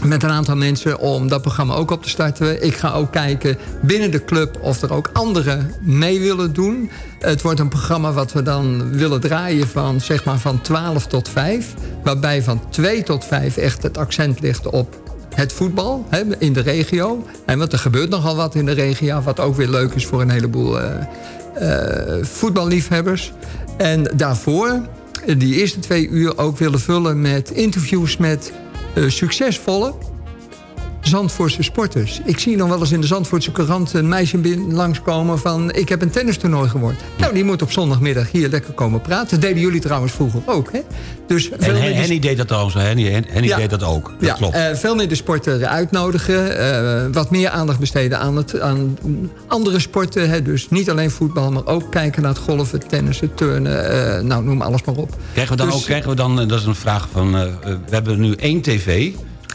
met een aantal mensen om dat programma ook op te starten. Ik ga ook kijken binnen de club of er ook anderen mee willen doen. Het wordt een programma wat we dan willen draaien van, zeg maar, van 12 tot 5. Waarbij van 2 tot 5 echt het accent ligt op het voetbal hè, in de regio. En want er gebeurt nogal wat in de regio... wat ook weer leuk is voor een heleboel eh, eh, voetballiefhebbers. En daarvoor die eerste twee uur ook willen vullen met interviews met succesvolle Zandvoortse sporters. Ik zie nog wel eens in de Zandvoortse krant een meisje langskomen van... ik heb een tennistoernooi gewonnen. Nou, die moet op zondagmiddag hier lekker komen praten. Dat deden jullie trouwens vroeger ook, hè? Dus En Henny deed dat trouwens. Henny, Henny Ja. deed dat ook. Dat ja, klopt. eh, veel meer de sporten uitnodigen. eh, wat meer aandacht besteden aan, het, aan andere sporten. Hè, dus niet alleen voetbal, maar ook kijken naar het golfen, tennissen, turnen. eh, nou, noem alles maar op. Krijgen we dan Dus- ook, krijgen we dan, dat is een vraag van, we hebben nu één tv.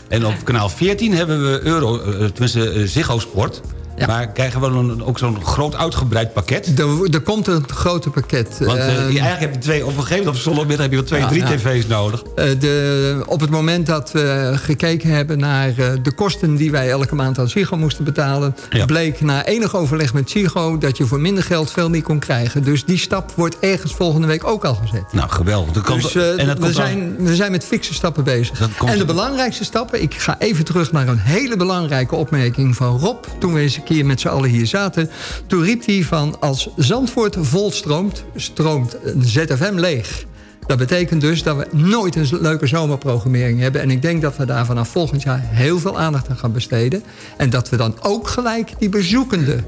En op kanaal 14 hebben we Euro, eh, tenminste eh, Ziggo Sport. Maar krijgen we ook zo'n groot uitgebreid pakket? Er, er komt een grote pakket. Want eh, Eh, je- eigenlijk heb je twee, op een gegeven moment op zondagmiddag heb je wel twee, Ja, drie ja. tv's nodig. Eh, de, op het moment dat we gekeken hebben naar eh, de kosten die wij elke maand aan Ziggo moesten betalen... bleek na enig overleg met Ziggo dat je voor minder geld veel meer kon krijgen. Dus die stap wordt ergens volgende week ook al gezet. Nou, geweldig. Dat komt- Dus en dat we, komt zijn, we zijn met fikse stappen bezig. En de belangrijkste stappen, ik ga even terug naar een hele belangrijke opmerking van Rob... toen we eens een keer met z'n allen hier zaten. Toen riep hij van als Zandvoort volstroomt, stroomt ZFM leeg. Dat betekent dus dat we nooit een leuke zomerprogrammering hebben. En ik denk dat we daar vanaf volgend jaar heel veel aandacht aan gaan besteden. En dat we dan ook gelijk die bezoekende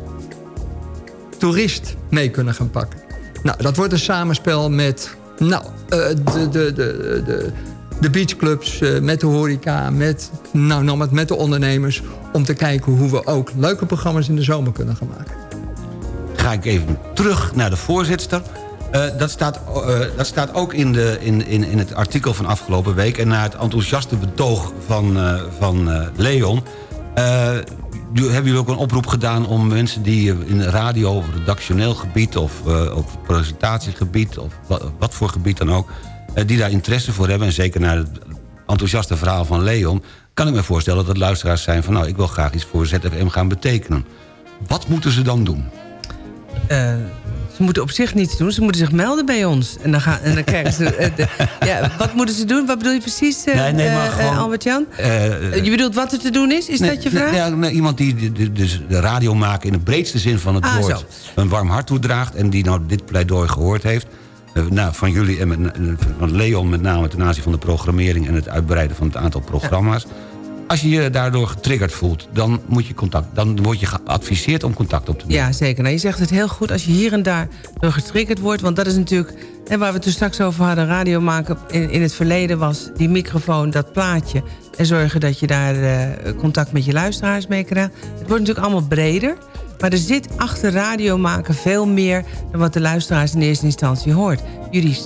toerist mee kunnen gaan pakken. Nou, dat wordt een samenspel met nou, eh, de, de, de, de, de beachclubs, eh, met de horeca, met, nou, nou, met, de ondernemers... om te kijken hoe we ook leuke programma's in de zomer kunnen gaan maken. ga ik even terug naar de voorzitster. Eh, dat, staat, eh, dat staat ook in, de, in, in, in het artikel van afgelopen week. En na het enthousiaste betoog van, van Leon... hebben jullie ook een oproep gedaan om mensen die in radio... of redactioneel gebied of op presentatiegebied... of wat voor gebied dan ook... eh, die daar interesse voor hebben... en zeker naar het enthousiaste verhaal van Leon... kan ik me voorstellen dat luisteraars zijn van... nou, ik wil graag iets voor ZFM gaan betekenen. Wat moeten ze dan doen? Eh, ze moeten op zich niets doen. Ze moeten zich melden bij ons. En dan, gaan, en dan krijgen ze... eh, de- ja, wat moeten ze doen? Wat bedoel je precies, Nee, nee, gewoon- Albert-Jan? Je bedoelt wat er te doen is? Is Nee, dat je vraag? Ja, nee, iemand die de, de, de radio maken in de breedste zin van het Ah, woord... zo. een warm hart toedraagt en die nou dit pleidooi gehoord heeft... eh, nou, van jullie en van Leon met name ten aanzien van de programmering... en het uitbreiden van het aantal programma's. Als je je daardoor getriggerd voelt, dan, moet je contact, dan word je geadviseerd om contact op te nemen. Ja, zeker. Nou, je zegt het heel goed als je hier en daar door getriggerd wordt. Want dat is natuurlijk, en waar we het toen straks over hadden... radio maken in, in het verleden was die microfoon, dat plaatje... en zorgen dat je daar eh, contact met je luisteraars mee krijgt. Het wordt natuurlijk allemaal breder. Maar er zit achter radio maken veel meer... dan wat de luisteraars in eerste instantie hoort. Jullie,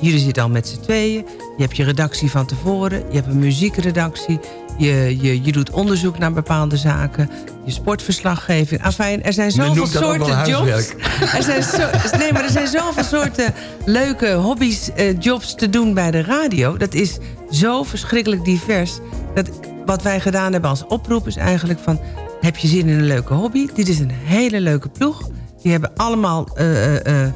jullie zitten al met z'n tweeën. Je hebt je redactie van tevoren. Je hebt een muziekredactie. Je, je, je doet onderzoek naar bepaalde zaken. Je sportverslaggeving. Afijn, er zijn zoveel soorten jobs. Er zijn zo, nee, maar er zijn zoveel soorten leuke hobby's, eh, jobs te doen bij de radio. Dat is zo verschrikkelijk divers. Dat wat wij gedaan hebben als oproep is eigenlijk van... heb je zin in een leuke hobby? Dit is een hele leuke ploeg. Die hebben allemaal eh, eh,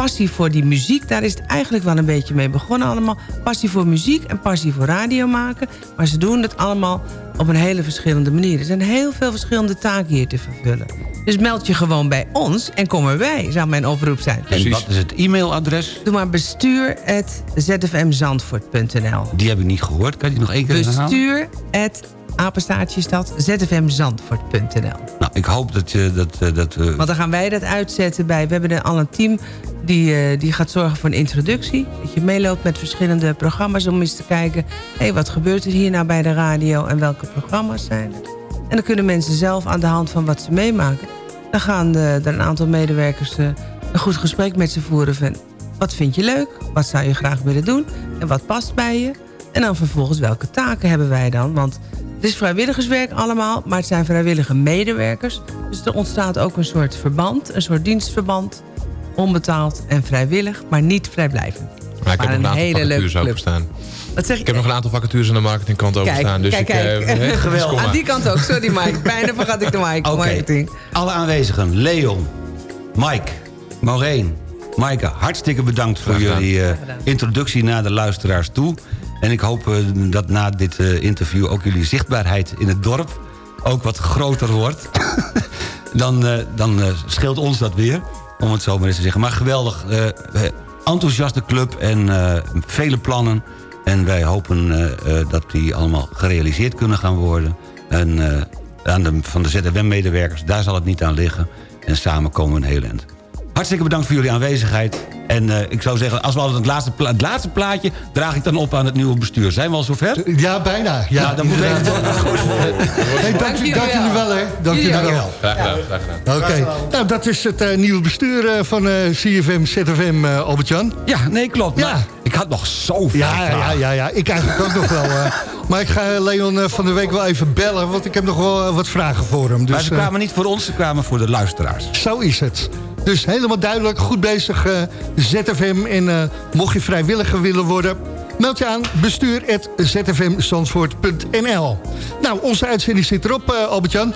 passie voor die muziek. Daar is het eigenlijk wel een beetje mee begonnen allemaal. Passie voor muziek en passie voor radio maken. Maar ze doen het allemaal op een hele verschillende manier. Er zijn heel veel verschillende taken hier te vervullen. Dus meld je gewoon bij ons en kom erbij, zou mijn oproep zijn. En wat is het e-mailadres? Doe maar bestuur.zfmzandvoort.nl Die heb ik niet gehoord. Kan je die nog één keer herhalen? Bestuur apenstaartje stad zfmzandvoort.nl Nou, ik hoop dat je dat... eh, dat eh, Want dan gaan wij dat uitzetten bij... We hebben al een team die, eh, die gaat zorgen voor een introductie. Dat je meeloopt met verschillende programma's om eens te kijken... hé, wat gebeurt er hier nou bij de radio en welke programma's zijn er? En dan kunnen mensen zelf aan de hand van wat ze meemaken... Dan gaan er een aantal medewerkers een goed gesprek met ze voeren. Van, wat vind je leuk? Wat zou je graag willen doen? En wat past bij je? En dan vervolgens welke taken hebben wij dan? Want het is vrijwilligerswerk allemaal, maar het zijn vrijwillige medewerkers. Dus er ontstaat ook een soort verband, een soort dienstverband. Onbetaald en vrijwillig, maar niet vrijblijvend. Maar ik heb nog een aantal vacatures club. openstaan. Wat zeg Ik heb nog een aantal vacatures aan de marketingkant Kijk, openstaan. Dus kijk, ik, eh, hè, dus. Aan die kant ook, sorry Mike. Bijna vergat ik de Mike. Oké, marketing. alle aanwezigen. Leon, Mike, Maureen, Maaike, hartstikke bedankt voor jullie eh, introductie naar de luisteraars toe. En ik hoop eh, dat na dit eh, interview ook jullie zichtbaarheid in het dorp ook wat groter wordt. dan eh, dan scheelt ons dat weer, om het zo maar eens te zeggen. Maar geweldig, eh, eh, enthousiaste club en eh, vele plannen. En wij hopen dat die allemaal gerealiseerd kunnen gaan worden. En aan de, van de ZWM-medewerkers, daar zal het niet aan liggen. En samen komen we een heel eind. Hartstikke bedankt voor jullie aanwezigheid. En eh, ik zou zeggen, als we al het laatste, pla- het laatste plaatje... draag ik dan op aan het nieuwe bestuur. Zijn we al zover? Ja, bijna. Ja, Nou, dan moet even Hey, dank, u- dank jullie wel, hè. Dank jullie wel. Graag gedaan, graag gedaan. Oké, nou dat is het eh, nieuwe bestuur eh, van eh, CFM, ZFM, eh, Albert-Jan. Ja, nee, klopt. Ja. Maar ik had nog zoveel Ja, ja, vragen. ja, ja, ik eigenlijk ook nog wel. eh. maar ik ga Leon eh, van de week wel even bellen, want ik heb nog wel wat vragen voor hem. Dus, maar ze kwamen niet voor ons, ze kwamen voor de luisteraars. Zo is het. Dus helemaal duidelijk, goed bezig eh, ZFM. En eh, mocht je vrijwilliger willen worden... meld je aan bestuur.zfmzandvoort.nl Nou, onze uitzending zit erop, eh, Albert-Jan.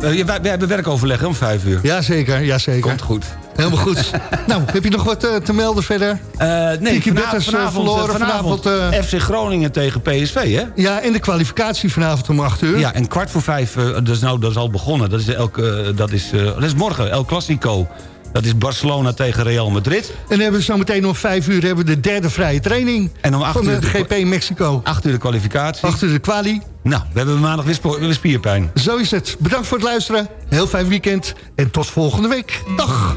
Wij hebben werkoverleg om vijf uur. Jazeker, jazeker. Komt goed. Helemaal goed. nou, heb je nog wat eh, te melden verder? Eh, nee, vanavond, Betters, eh, vanavond, eh, verloren. vanavond, Vanavond, FC Groningen tegen PSV, hè? Ja, en de kwalificatie vanavond om 8 uur. Ja, en kwart voor vijf, dat, is nou, dat is al begonnen. Dat is, elke, dat, is, dat is morgen, El Clasico. Dat is Barcelona tegen Real Madrid. En dan hebben we zo meteen om 5 uur hebben we de derde vrije training. En om acht van uur de- GP Mexico. Acht uur de kwalificatie. Achter de kwalie. Nou, we hebben maandag weer spierpijn. Zo is het. Bedankt voor het luisteren. Heel fijn weekend. En tot volgende week. Dag.